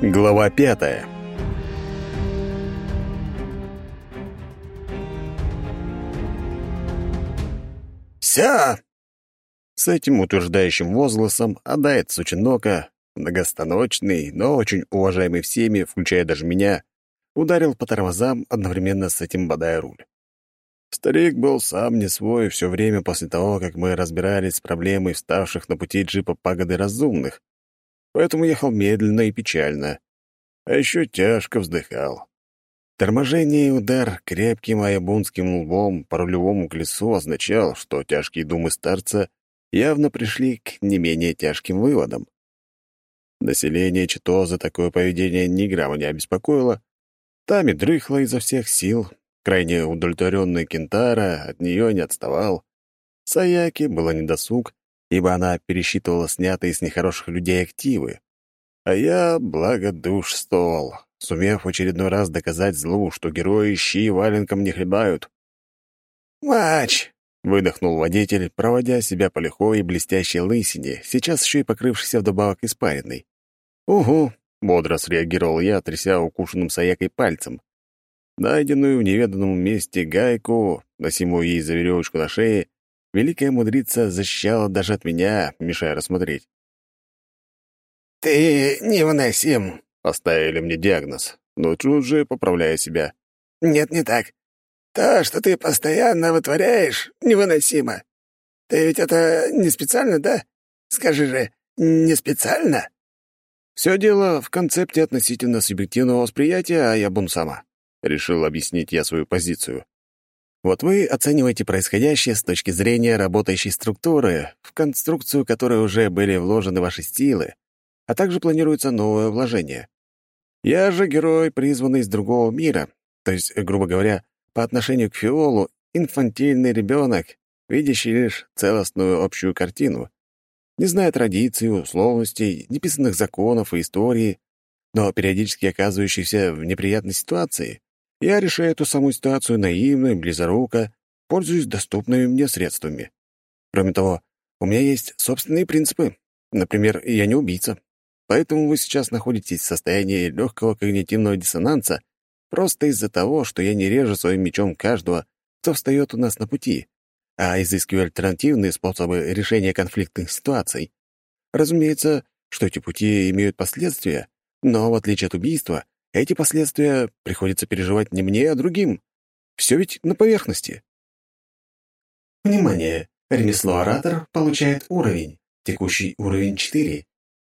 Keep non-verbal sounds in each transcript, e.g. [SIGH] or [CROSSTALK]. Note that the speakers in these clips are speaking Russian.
Глава пятая. «Вся!» С этим утверждающим возгласом Адайт Сучинока, многостаночный, но очень уважаемый всеми, включая даже меня, ударил по тормозам, одновременно с этим бодая руль. Старик был сам не свой все время после того, как мы разбирались с проблемой вставших на пути джипа пагоды разумных, поэтому ехал медленно и печально, а еще тяжко вздыхал. Торможение и удар крепким аябунским лбом по рулевому колесу означал, что тяжкие думы старца явно пришли к не менее тяжким выводам. Население Чито за такое поведение ни грамма не обеспокоило, Тами дрыхла изо всех сил, крайне удовлетворенный Кентара от нее не отставал. Саяки было недосуг, ибо она пересчитывала снятые с нехороших людей активы. А я благодушствовал, сумев в очередной раз доказать злу, что герои щи валенком не хлебают. «Мач!» — выдохнул водитель, проводя себя по лихой и блестящей лысине, сейчас еще и покрывшейся вдобавок испаренной. «Угу!» — бодро среагировал я, тряся укушенным Саякой пальцем. Найденную в неведанном месте гайку, носимую ей за веревочку на шее, великая мудрица защищала даже от меня, мешая рассмотреть. «Ты невыносим», — поставили мне диагноз, но тут же поправляя себя. «Нет, не так. То, что ты постоянно вытворяешь, невыносимо. Ты ведь это не специально, да? Скажи же, не специально?» «Все дело в концепте относительно субъективного восприятия, а я сама. — решил объяснить я свою позицию. «Вот вы оцениваете происходящее с точки зрения работающей структуры, в конструкцию которой уже были вложены ваши силы, а также планируется новое вложение. Я же герой, призванный из другого мира, то есть, грубо говоря, по отношению к Фиолу, инфантильный ребенок, видящий лишь целостную общую картину, не зная традиций, условностей, неписанных законов и истории, но периодически оказывающийся в неприятной ситуации. Я решаю эту самую ситуацию наивно и близоруко, пользуясь доступными мне средствами. Кроме того, у меня есть собственные принципы. Например, я не убийца. Поэтому вы сейчас находитесь в состоянии легкого когнитивного диссонанса просто из-за того, что я не режу своим мечом каждого, кто встает у нас на пути, а изыскиваю альтернативные способы решения конфликтных ситуаций. Разумеется, что эти пути имеют последствия, но, в отличие от убийства, эти последствия приходится переживать не мне, а другим. Все ведь на поверхности. Внимание! Ремесло-оратор получает уровень. Текущий уровень 4.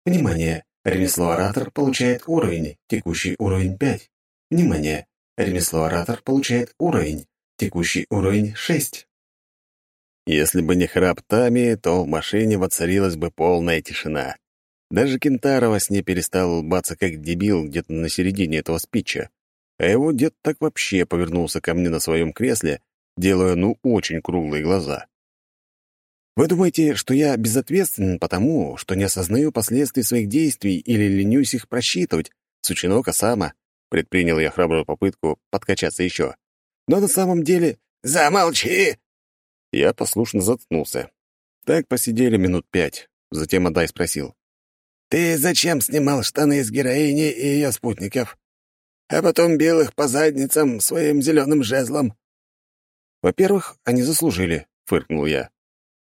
Внимание! Ремесло-оратор получает уровень. Текущий уровень 5. Внимание! Ремесло-оратор получает уровень. Текущий уровень 6. Если бы не храп Тами, то в машине воцарилась бы полная тишина. Даже Кентаро во сне перестал улыбаться как дебил где-то на середине этого спича. А его дед так вообще повернулся ко мне на своем кресле, делая ну очень круглые глаза. Вы думаете, что я безответственен потому, что не осознаю последствий своих действий или ленюсь их просчитывать? Сучинока сама. Предпринял я храбрую попытку подкачаться еще. Но на самом деле... «Замолчи!» Я послушно заткнулся. Так посидели минут пять. Затем Адай спросил. Ты зачем снимал штаны с героини и ее спутников? А потом бил их по задницам своим зеленым жезлом. Во-первых, они заслужили, фыркнул я.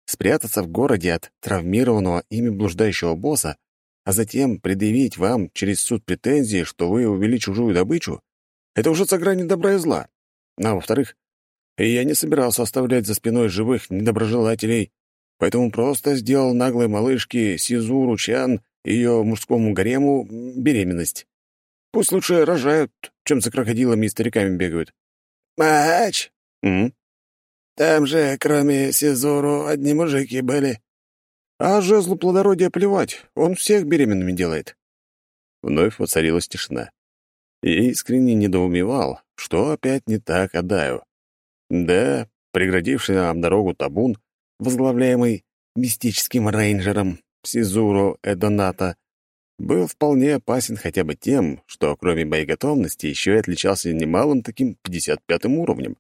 Спрятаться в городе от травмированного ими блуждающего босса, а затем предъявить вам через суд претензии, что вы увели чужую добычу, это уже за гранью добра и зла. А во-вторых, я не собирался оставлять за спиной живых недоброжелателей, поэтому просто сделал наглой малышке Сизуру Чан ее мужскому гарему беременность. Пусть лучше рожают, чем за крокодилами и стариками бегают. «Мач!» «М?» «Там же, кроме Сизуру, одни мужики были». «А жезлу плодородия плевать, он всех беременными делает». Вновь воцарилась тишина. И искренне недоумевал, что опять не так Адаю. Да, преградивший нам дорогу табун, возглавляемый мистическим рейнджером, Сизуру Эдоната, был вполне опасен хотя бы тем, что кроме боеготовности еще и отличался немалым таким 55-м уровнем.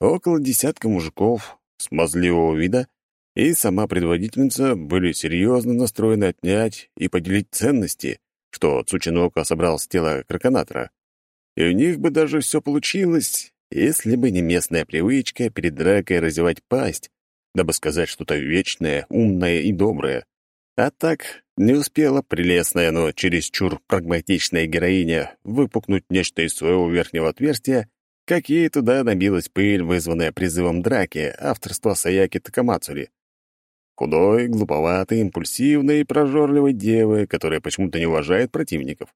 Около десятка мужиков смазливого вида и сама предводительница были серьезно настроены отнять и поделить ценности, что Цучинока собрал с тела краконатора. И у них бы даже все получилось, если бы не местная привычка перед дракой разевать пасть, дабы сказать что-то вечное, умное и доброе. А так не успела прелестная, но чересчур прагматичная героиня выпукнуть нечто из своего верхнего отверстия, как ей туда набилась пыль, вызванная призывом драки, авторства Саяки Такамацури. Худой, глуповатый, импульсивной и прожорливой девы, которая почему-то не уважает противников.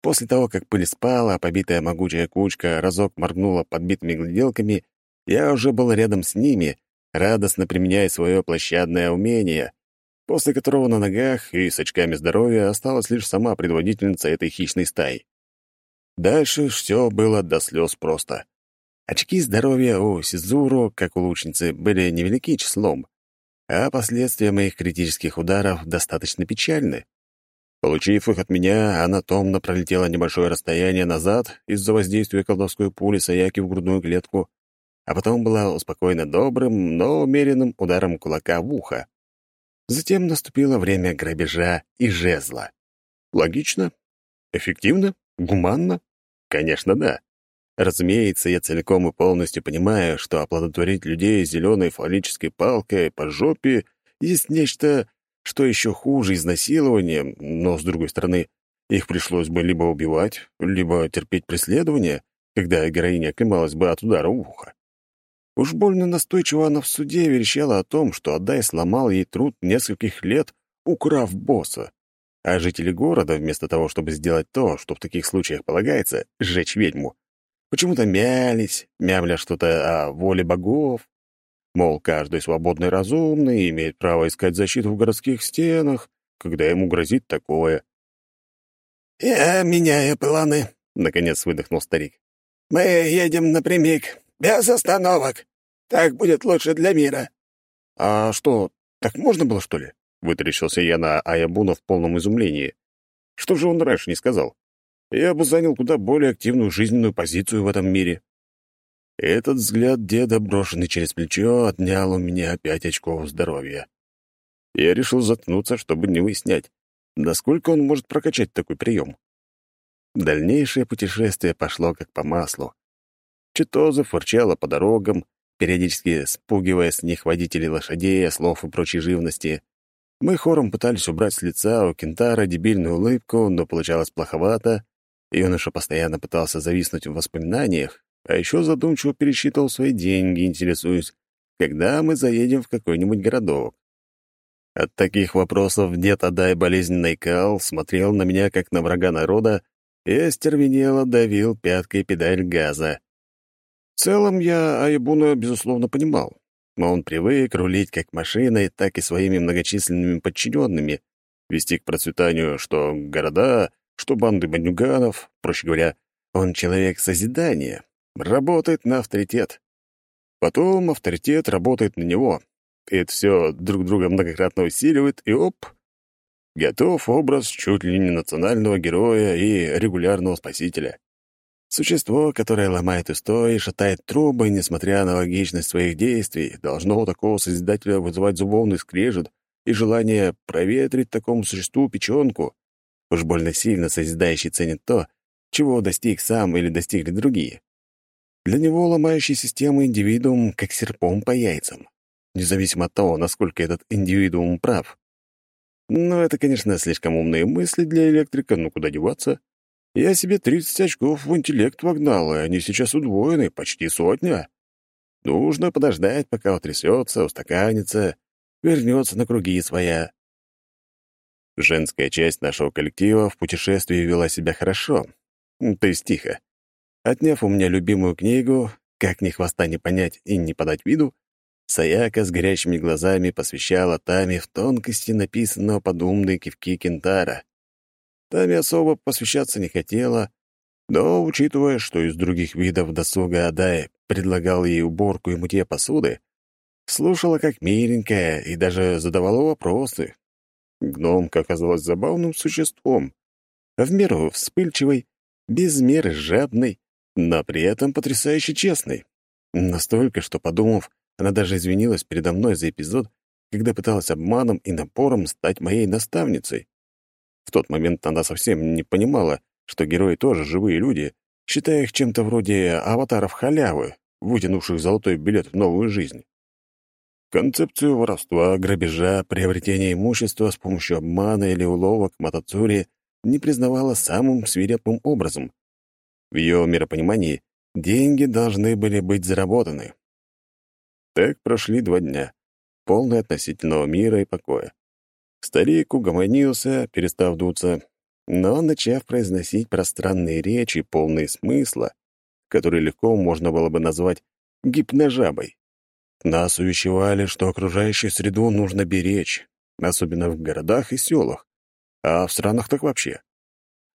После того, как пыль спала, побитая могучая кучка разок моргнула подбитыми гляделками, я уже был рядом с ними, радостно применяя свое площадное умение, после которого на ногах и с очками здоровья осталась лишь сама предводительница этой хищной стаи. Дальше все было до слез просто. Очки здоровья у Сизуру, как у лучницы, были невелики числом, а последствия моих критических ударов достаточно печальны. Получив их от меня, она томно пролетела небольшое расстояние назад из-за воздействия колдовской пули Саяки в грудную клетку, а потом была успокоена добрым, но умеренным ударом кулака в ухо. Затем наступило время грабежа и жезла. Логично? Эффективно? Гуманно? Конечно, да. Разумеется, я целиком и полностью понимаю, что оплодотворить людей зеленой фаллической палкой по жопе есть нечто, что еще хуже изнасилования, но, с другой стороны, их пришлось бы либо убивать, либо терпеть преследование, когда героиня оклемалась бы от удара в ухо. Уж больно настойчиво она в суде верещала о том, что Адай сломал ей труд нескольких лет, украв босса. А жители города, вместо того, чтобы сделать то, что в таких случаях полагается, сжечь ведьму, почему-то мялись, мямля что-то о воле богов. Мол, каждый свободный разумный имеет право искать защиту в городских стенах, когда ему грозит такое. «Я меняю планы», — наконец выдохнул старик. «Мы едем напрямик, без остановок. Так будет лучше для мира». «А что, так можно было, что ли?» — вытаращился я на Аябуна в полном изумлении. «Что же он раньше не сказал? Я бы занял куда более активную жизненную позицию в этом мире». Этот взгляд деда, брошенный через плечо, отнял у меня опять очков здоровья. Я решил заткнуться, чтобы не выяснять, насколько он может прокачать такой прием. Дальнейшее путешествие пошло как по маслу. Читоза фурчала по дорогам, периодически спугивая с них водителей лошадей, ослов и прочей живности. Мы хором пытались убрать с лица у Кентара дебильную улыбку, но получалось плоховато. Юноша постоянно пытался зависнуть в воспоминаниях, а еще задумчиво пересчитывал свои деньги, интересуясь, когда мы заедем в какой-нибудь городок. От таких вопросов дед Адай болезненный кал смотрел на меня, как на врага народа, и остервенело давил пяткой педаль газа. В целом я Айбуна, безусловно, понимал. Но он привык рулить как машиной, так и своими многочисленными подчиненными, вести к процветанию что города, что банды бандюганов. Проще говоря, он человек созидания, работает на авторитет. Потом авторитет работает на него. И это все друг друга многократно усиливает, и оп, готов образ чуть ли не национального героя и регулярного спасителя. Существо, которое ломает устои, шатает трубы, несмотря на логичность своих действий, должно у такого Созидателя вызывать зубовный скрежет и желание проветрить такому существу печенку. Уж больно сильно Созидающий ценит то, чего достиг сам или достигли другие. Для него ломающий систему индивидуум как серпом по яйцам, независимо от того, насколько этот индивидуум прав. Но это, конечно, слишком умные мысли для электрика, но куда деваться? Я себе 30 очков в интеллект вогнал, и они сейчас удвоены, почти сотня. Нужно подождать, пока утрясется, устаканится, вернется на круги своя. Женская часть нашего коллектива в путешествии вела себя хорошо, то есть тихо. Отняв у меня любимую книгу «Как ни хвоста не понять и не подать виду», Саяка с горящими глазами посвящала Тами в тонкости написанного под умные кивки Кентара. Тами особо посвящаться не хотела, но, учитывая, что из других видов досуга Адай предлагал ей уборку и мытье посуды, слушала как миленькая и даже задавала вопросы. Гномка оказалась забавным существом, в меру вспыльчивой, без меры жадной, но при этом потрясающе честной. Настолько, что, подумав, она даже извинилась передо мной за эпизод, когда пыталась обманом и напором стать моей наставницей. В тот момент она совсем не понимала, что герои тоже живые люди, считая их чем-то вроде аватаров халявы, вытянувших золотой билет в новую жизнь. Концепцию воровства, грабежа, приобретения имущества с помощью обмана или уловок Матацури не признавала самым свирепым образом. В ее миропонимании деньги должны были быть заработаны. Так прошли два дня, полные относительного мира и покоя. Старик угомонился, перестав дуться, но, начав произносить пространные речи, полные смысла, которые легко можно было бы назвать гипножабой. Нас увещевали, что окружающую среду нужно беречь, особенно в городах и селах, а в странах так вообще.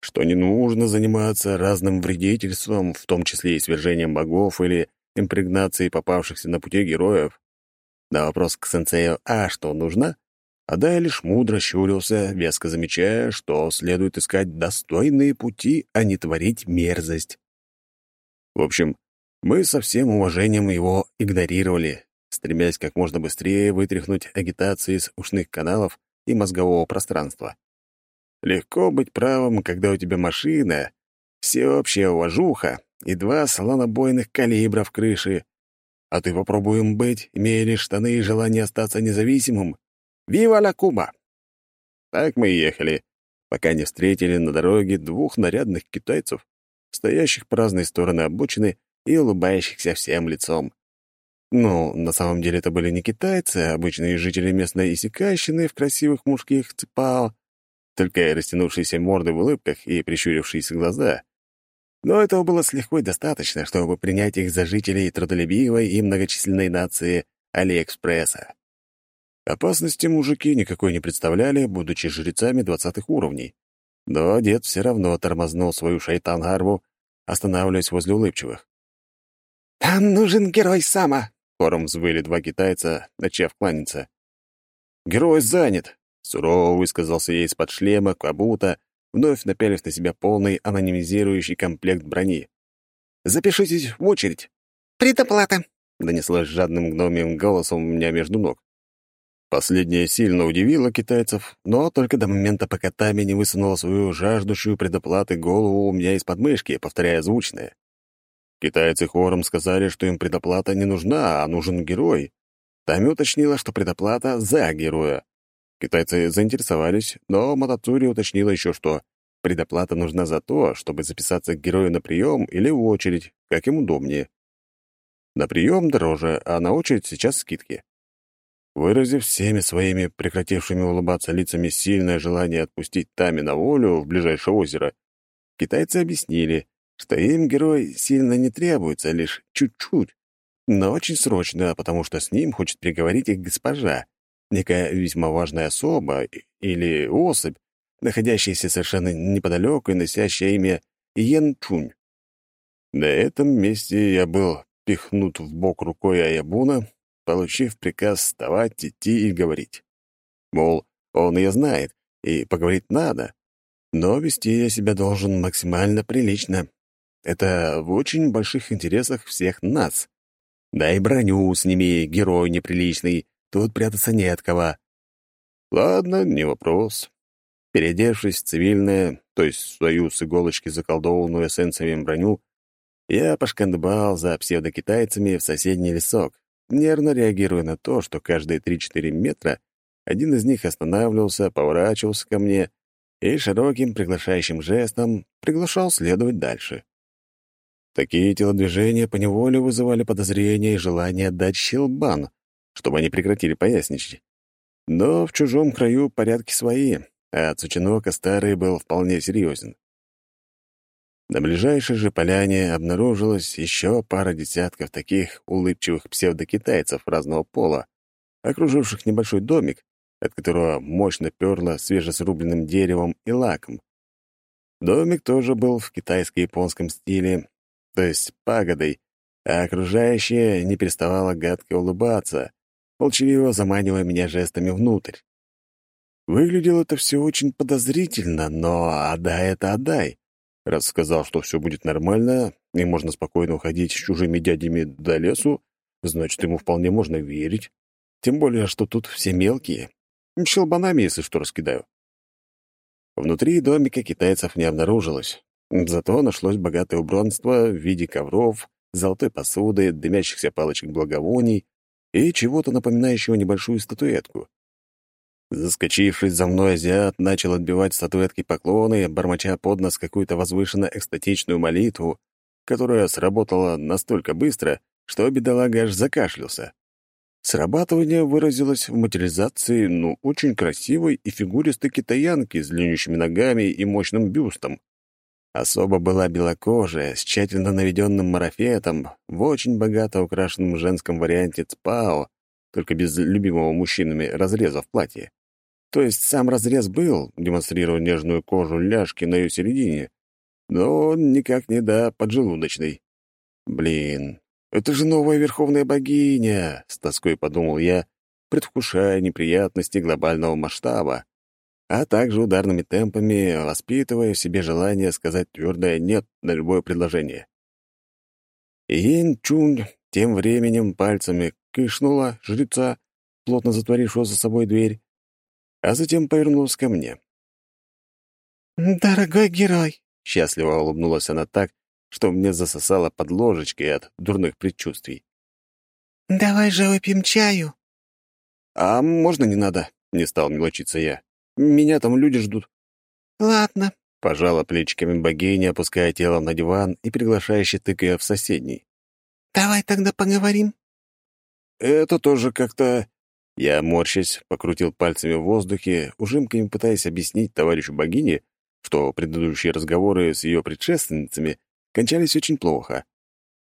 Что не нужно заниматься разным вредительством, в том числе и свержением богов или импрегнацией попавшихся на пути героев. На вопрос к сенсею «А что нужно?» Адай лишь мудро щурился, веско замечая, что следует искать достойные пути, а не творить мерзость. В общем, мы со всем уважением его игнорировали, стремясь как можно быстрее вытряхнуть агитации с ушных каналов и мозгового пространства. Легко быть правым, когда у тебя машина, всеобщая уважуха и два слонобойных калибра в крыше. А ты попробуй им быть, имея лишь штаны и желание остаться независимым. Вива ла Куба! Так мы и ехали, пока не встретили на дороге двух нарядных китайцев, стоящих по разные стороны обочины и улыбающихся всем лицом. Ну, на самом деле это были не китайцы, а обычные жители местной Исикайщины в красивых мужских цепао, только растянувшиеся морды в улыбках и прищурившиеся глаза. Но этого было с лихвой достаточно, чтобы принять их за жителей трудолюбивой и многочисленной нации Алиэкспресса. Опасности мужики никакой не представляли, будучи жрецами двадцатых уровней. Но дед все равно тормознул свою шайтан-гарву, останавливаясь возле улыбчивых. «Там нужен герой Сама!» — хором взвыли два китайца, начав кланяться. «Герой занят!» — сурово высказался ей из-под шлема, кабута, вновь напялив на себя полный анонимизирующий комплект брони. «Запишитесь в очередь!» «Предоплата!» — донеслось жадным гномием голосом у меня между ног. Последнее сильно удивило китайцев, но только до момента, пока Тами не высунула свою жаждущую предоплаты голову у меня из подмышки, повторяя звучное. Китайцы хором сказали, что им предоплата не нужна, а нужен герой. Тами уточнила, что предоплата за героя. Китайцы заинтересовались, но Матацури уточнила еще, что предоплата нужна за то, чтобы записаться к герою на прием или в очередь, как им удобнее. На прием дороже, а на очередь сейчас скидки. Выразив всеми своими прекратившими улыбаться лицами сильное желание отпустить Тами на волю в ближайшее озеро, китайцы объяснили, что им герой сильно не требуется, лишь чуть-чуть, но очень срочно, потому что с ним хочет переговорить их госпожа, некая весьма важная особа или особь, находящаяся совершенно неподалеку и носящая имя Йен Чунь. На этом месте я был пихнут в бок рукой Аябуна, получив приказ вставать, идти и говорить. Мол, он ее знает, и поговорить надо, но вести я себя должен максимально прилично. Это в очень больших интересах всех нас. Да и броню сними, герой неприличный, тут прятаться не от кого. Ладно, не вопрос. Переодевшись в цивильное, то есть в свою с иголочки заколдованную эссенциями броню, я пошкандыбал за псевдокитайцами в соседний лесок, нервно реагируя на то, что каждые 3-4 метра один из них останавливался, поворачивался ко мне и широким приглашающим жестом приглашал следовать дальше. Такие телодвижения поневоле вызывали подозрения и желание дать щелбан, чтобы они прекратили поясничать. Но в чужом краю порядки свои, а Цучинока старый был вполне серьезен. На ближайшей же поляне обнаружилась еще пара десятков таких улыбчивых псевдокитайцев разного пола, окруживших небольшой домик, от которого мощно перло свежесрубленным деревом и лаком. Домик тоже был в китайско-японском стиле, то есть пагодой, а окружающее не переставало гадко улыбаться, молчаливо заманивая меня жестами внутрь. Выглядело это все очень подозрительно, но отдай это отдай. Раз сказал, что все будет нормально, и можно спокойно уходить с чужими дядями до лесу, значит, ему вполне можно верить. Тем более, что тут все мелкие. Щелбанами, если что, раскидаю. Внутри домика китайцев не обнаружилось, зато нашлось богатое убранство в виде ковров, золотой посуды, дымящихся палочек благовоний и чего-то напоминающего небольшую статуэтку. Заскочивший за мной азиат начал отбивать статуэтки поклоны, бормоча под нос какую-то возвышенно экстатичную молитву, которая сработала настолько быстро, что бедолага аж закашлялся. Срабатывание выразилось в материализации, ну, очень красивой и фигуристой китаянки с длиннющими ногами и мощным бюстом. Особо была белокожая, с тщательно наведенным марафетом, в очень богато украшенном женском варианте цпао, только без любимого мужчинами разреза в платье. То есть сам разрез был, демонстрируя нежную кожу ляжки на ее середине, но никак не до поджелудочной. Блин, это же новая верховная богиня, с тоской подумал я, предвкушая неприятности глобального масштаба, а также ударными темпами воспитывая в себе желание сказать твердое «нет» на любое предложение. Иен Чунь тем временем пальцами кишнула жреца, плотно затворившего за собой дверь, а затем повернулась ко мне. «Дорогой герой!» — счастливо улыбнулась она так, что мне засосало под ложечкой от дурных предчувствий. «Давай же выпьем чаю». «А можно не надо?» — не стал мелочиться я. «Меня там люди ждут». «Ладно», — пожала плечиками богиня, опуская тело на диван и приглашающе тыкая в соседний. «Давай тогда поговорим». «Это тоже как-то...» Я, морщась, покрутил пальцами в воздухе, ужимками пытаясь объяснить товарищу богине, что предыдущие разговоры с ее предшественницами кончались очень плохо.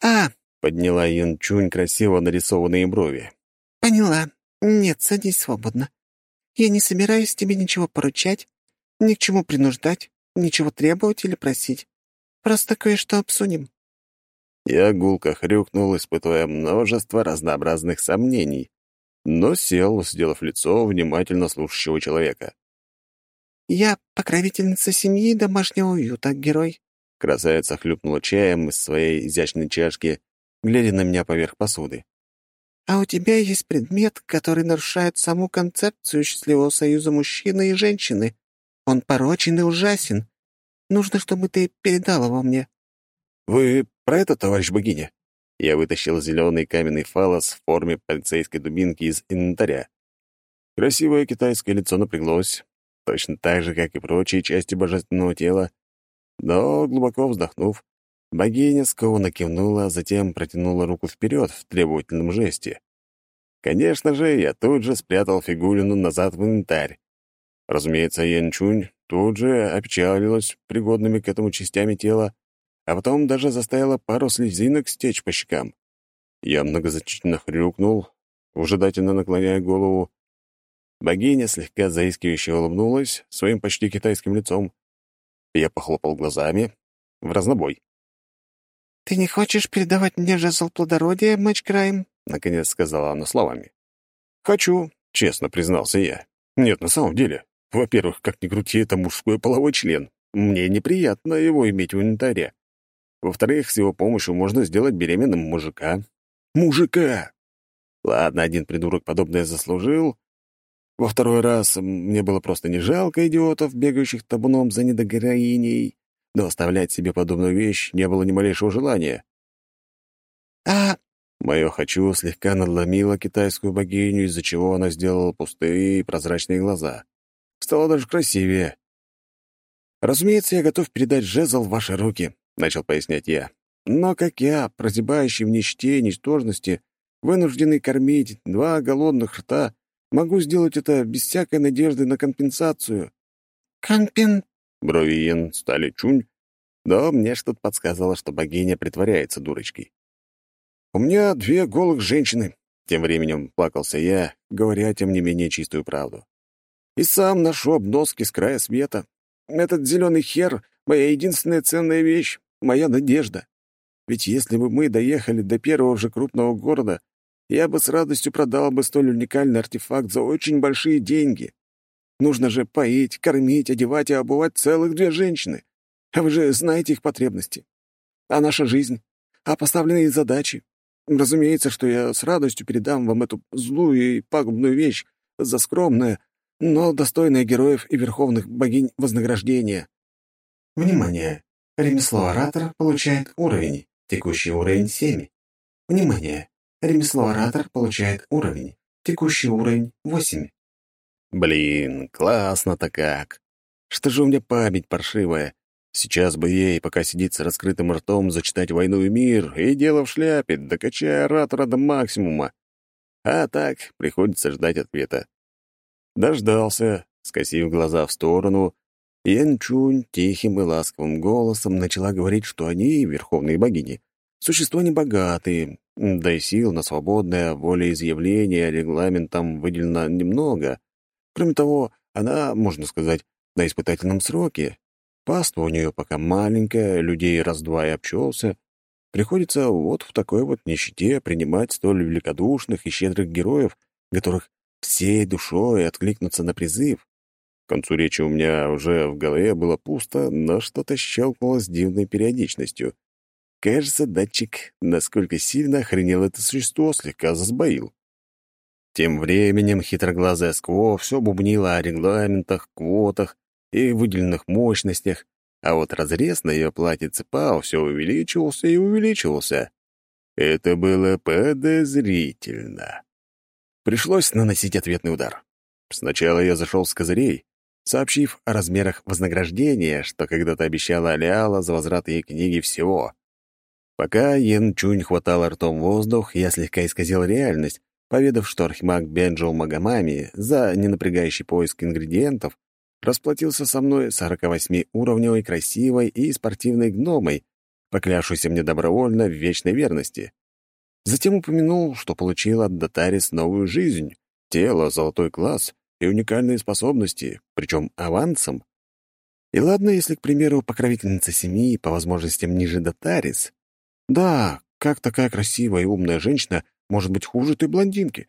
«А!» — подняла Ян Чунь красиво нарисованные брови. «Поняла. Нет, садись свободно. Я не собираюсь тебе ничего поручать, ни к чему принуждать, ничего требовать или просить. Просто кое-что обсудим». Я гулко хрюкнул, испытывая множество разнообразных сомнений, но сел, сделав лицо внимательно слушающего человека. «Я покровительница семьи домашнего уюта, герой. Красавица хлюпнула чаем из своей изящной чашки, глядя на меня поверх посуды. «А у тебя есть предмет, который нарушает саму концепцию счастливого союза мужчины и женщины. Он порочен и ужасен. Нужно, чтобы ты передал его мне». «Вы про это, товарищ богиня?» Я вытащил зеленый каменный фалос в форме полицейской дубинки из инвентаря. Красивое китайское лицо напряглось, точно так же, как и прочие части божественного тела, но, глубоко вздохнув, богиня скованно кивнула, а затем протянула руку вперед в требовательном жесте. Конечно же, я тут же спрятал фигулину назад в инвентарь. Разумеется, Янчунь тут же опечалилась пригодными к этому частями тела, а потом даже заставила пару слезинок стечь по щекам. Я многозначительно хрюкнул, ужидательно наклоняя голову. Богиня слегка заискивающе улыбнулась своим почти китайским лицом, я похлопал глазами. В разнобой. «Ты не хочешь передавать мне жезл плодородия, матч краем?» — наконец сказала она словами. «Хочу», — честно признался я. «Нет, на самом деле. Во-первых, как ни крути, это мужской половой член. Мне неприятно его иметь в инвентаре. Во-вторых, с его помощью можно сделать беременным мужика. Мужика! Ладно, один придурок подобное заслужил, во второй раз мне было просто не жалко идиотов, бегающих табуном за недогероиней, но оставлять себе подобную вещь не было ни малейшего желания. «А...» Мое «хочу» слегка надломило китайскую богиню, из-за чего она сделала пустые и прозрачные глаза. Стало даже красивее. «Разумеется, я готов передать жезл в ваши руки», — начал пояснять я. «Но как я, прозябающий в нищете и ничтожности, вынужденный кормить два голодных рта, Могу сделать это без всякой надежды на компенсацию». «Компен...» Брови Йен стали чунь, но мне что-то подсказало, что богиня притворяется дурочкой. «У меня две голых женщины», — тем временем плакался я, говоря, тем не менее, чистую правду. «И сам ношу обноски с края света. Этот зеленый хер — моя единственная ценная вещь, моя надежда. Ведь если бы мы доехали до первого же крупного города, я бы с радостью продал бы столь уникальный артефакт за очень большие деньги. Нужно же поить, кормить, одевать и обувать целых две женщины. А вы же знаете их потребности. А наша жизнь? А поставленные задачи? Разумеется, что я с радостью передам вам эту злую и пагубную вещь за скромное, но достойное героев и верховных богинь вознаграждения. Внимание! Ремесло оратор получает уровень. Текущий уровень 7. Внимание! Ремесло оратор получает уровень. Текущий уровень 8. Блин, классно-то как. Что же у меня память паршивая. Сейчас бы ей, пока сидит с раскрытым ртом, зачитать «Войну и мир», и дело в шляпе, докачая оратора до максимума. А так приходится ждать ответа. Дождался, скосив глаза в сторону, Янчунь тихим и ласковым голосом начала говорить, что они, верховные богини, существа небогатые, да и сил на свободное волеизъявление регламентом выделено немного. Кроме того, она, можно сказать, на испытательном сроке. Паства у нее пока маленькая, людей раз-два и обчелся. Приходится вот в такой вот нищете принимать столь великодушных и щедрых героев, которых всей душой откликнуться на призыв. Концу речи у меня уже в голове было пусто, но что-то щелкнуло с дивной периодичностью. Кажется, датчик, насколько сильно охренел это существо, слегка засбоил. Тем временем хитроглазая Скво все бубнила о регламентах, квотах и выделенных мощностях, а вот разрез на ее платьице Пау все увеличивался и увеличивался. Это было подозрительно. Пришлось наносить ответный удар. Сначала я зашел с козырей, сообщив о размерах вознаграждения, что когда-то обещала Алиала за возврат ей книги всего. Пока Йен Чунь хватал ртом воздух, я слегка исказил реальность, поведав, что архимаг Бенджоу Магомами за ненапрягающий поиск ингредиентов расплатился со мной 48-уровневой красивой и спортивной гномой, поклявшейся мне добровольно в вечной верности. Затем упомянул, что получил от Датарис новую жизнь, тело, золотой класс и уникальные способности, причем авансом. И ладно, если, к примеру, покровительница семьи по возможностям ниже Датарис. Да, как такая красивая и умная женщина может быть хуже той блондинки?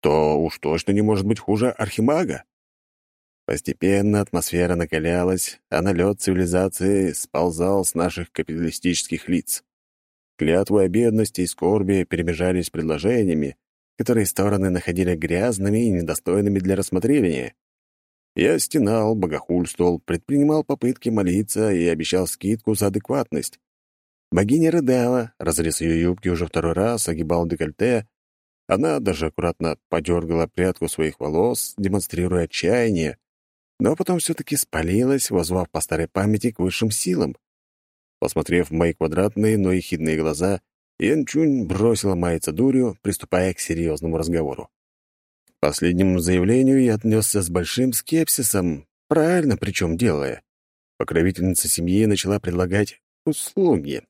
То уж точно не может быть хуже архимага. Постепенно атмосфера накалялась, а налет цивилизации сползал с наших капиталистических лиц. Клятвы о бедности и скорби перемежались предложениями, которые стороны находили грязными и недостойными для рассмотрения. Я стенал, богохульствовал, предпринимал попытки молиться и обещал скидку за адекватность. Богиня рыдала, разрез ее юбки уже второй раз, огибал декольте. Она даже аккуратно подергала прядку своих волос, демонстрируя отчаяние, но потом все-таки спалилась, возвав по старой памяти к высшим силам. Посмотрев в мои квадратные, но ехидные глаза, Ян Чунь бросила маяться дурью, приступая к серьезному разговору. К последнему заявлению я отнесся с большим скепсисом, правильно причем делая. Покровительница семьи начала предлагать услуги.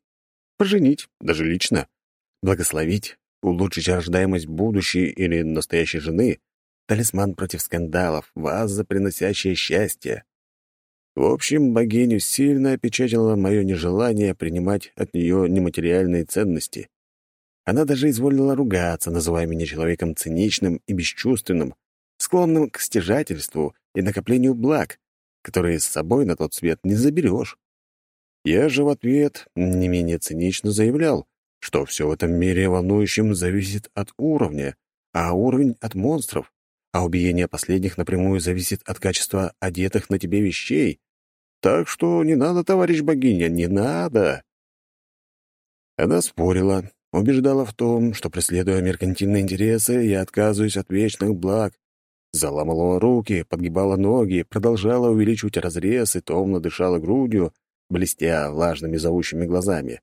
Поженить, даже лично, благословить, улучшить рождаемость будущей или настоящей жены, талисман против скандалов, ваза, приносящая счастье. В общем, богиню сильно опечатило мое нежелание принимать от нее нематериальные ценности. Она даже изволила ругаться, называя меня человеком циничным и бесчувственным, склонным к стяжательству и накоплению благ, которые с собой на тот свет не заберешь. Я же в ответ не менее цинично заявлял, что все в этом мире волнующем зависит от уровня, а уровень — от монстров, а убиение последних напрямую зависит от качества одетых на тебе вещей, так что не надо, товарищ богиня, не надо. Она спорила, убеждала в том, что, преследуя меркантильные интересы, я отказываюсь от вечных благ. Заламывала руки, подгибала ноги, продолжала увеличивать разрез и томно дышала грудью, блестя влажными зовущими глазами.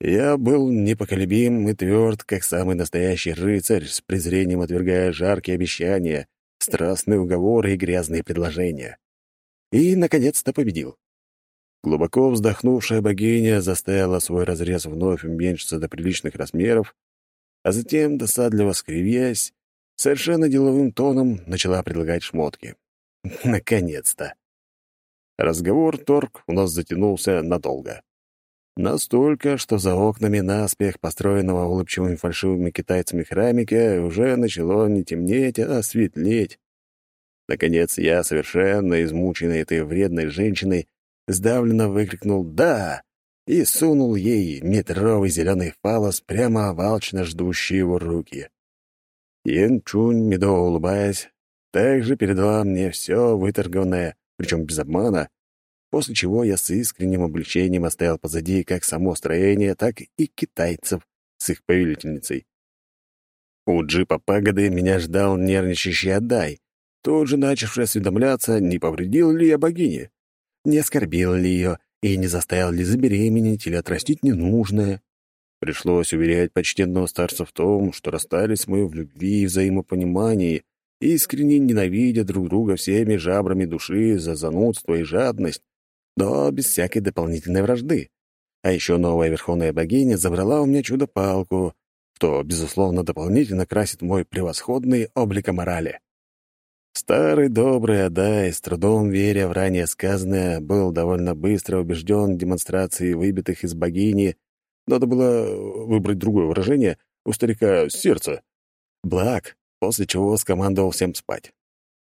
Я был непоколебим и тверд, как самый настоящий рыцарь, с презрением отвергая жаркие обещания, страстные уговоры и грязные предложения и, наконец-то, победил. Глубоко вздохнувшая богиня заставила свой разрез вновь уменьшиться до приличных размеров, а затем, досадливо скривясь, совершенно деловым тоном начала предлагать шмотки. [LAUGHS] Наконец-то! Разговор торг у нас затянулся надолго. Настолько, что за окнами наспех построенного улыбчивыми фальшивыми китайцами храмика уже начало не темнеть, а светлеть. Наконец я, совершенно измученный этой вредной женщиной, сдавленно выкрикнул «Да!» и сунул ей метровый зеленый фалос прямо в алчно ждущие его руки. Ян Чунь, медово улыбаясь, также передала мне все выторгованное, причем без обмана, после чего я с искренним облегчением оставил позади как само строение, так и китайцев с их повелительницей. У джипа пагоды меня ждал нервничающий Адай, тут же начавший осведомляться, не повредил ли я богине, не оскорбил ли ее и не заставил ли забеременеть или отрастить ненужное. Пришлось уверять почтенного старца в том, что расстались мы в любви и взаимопонимании, искренне ненавидя друг друга всеми жабрами души за занудство и жадность, но без всякой дополнительной вражды. А еще новая верховная богиня забрала у меня чудо-палку, что, безусловно, дополнительно красит мой превосходный облик морали. Старый добрый Адай, с трудом веря в ранее сказанное, был довольно быстро убежден демонстрацией выбитых из богини надо было выбрать другое выражение у старика сердца. Благ, после чего скомандовал всем спать.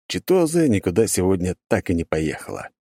Читоза никуда сегодня так и не поехала.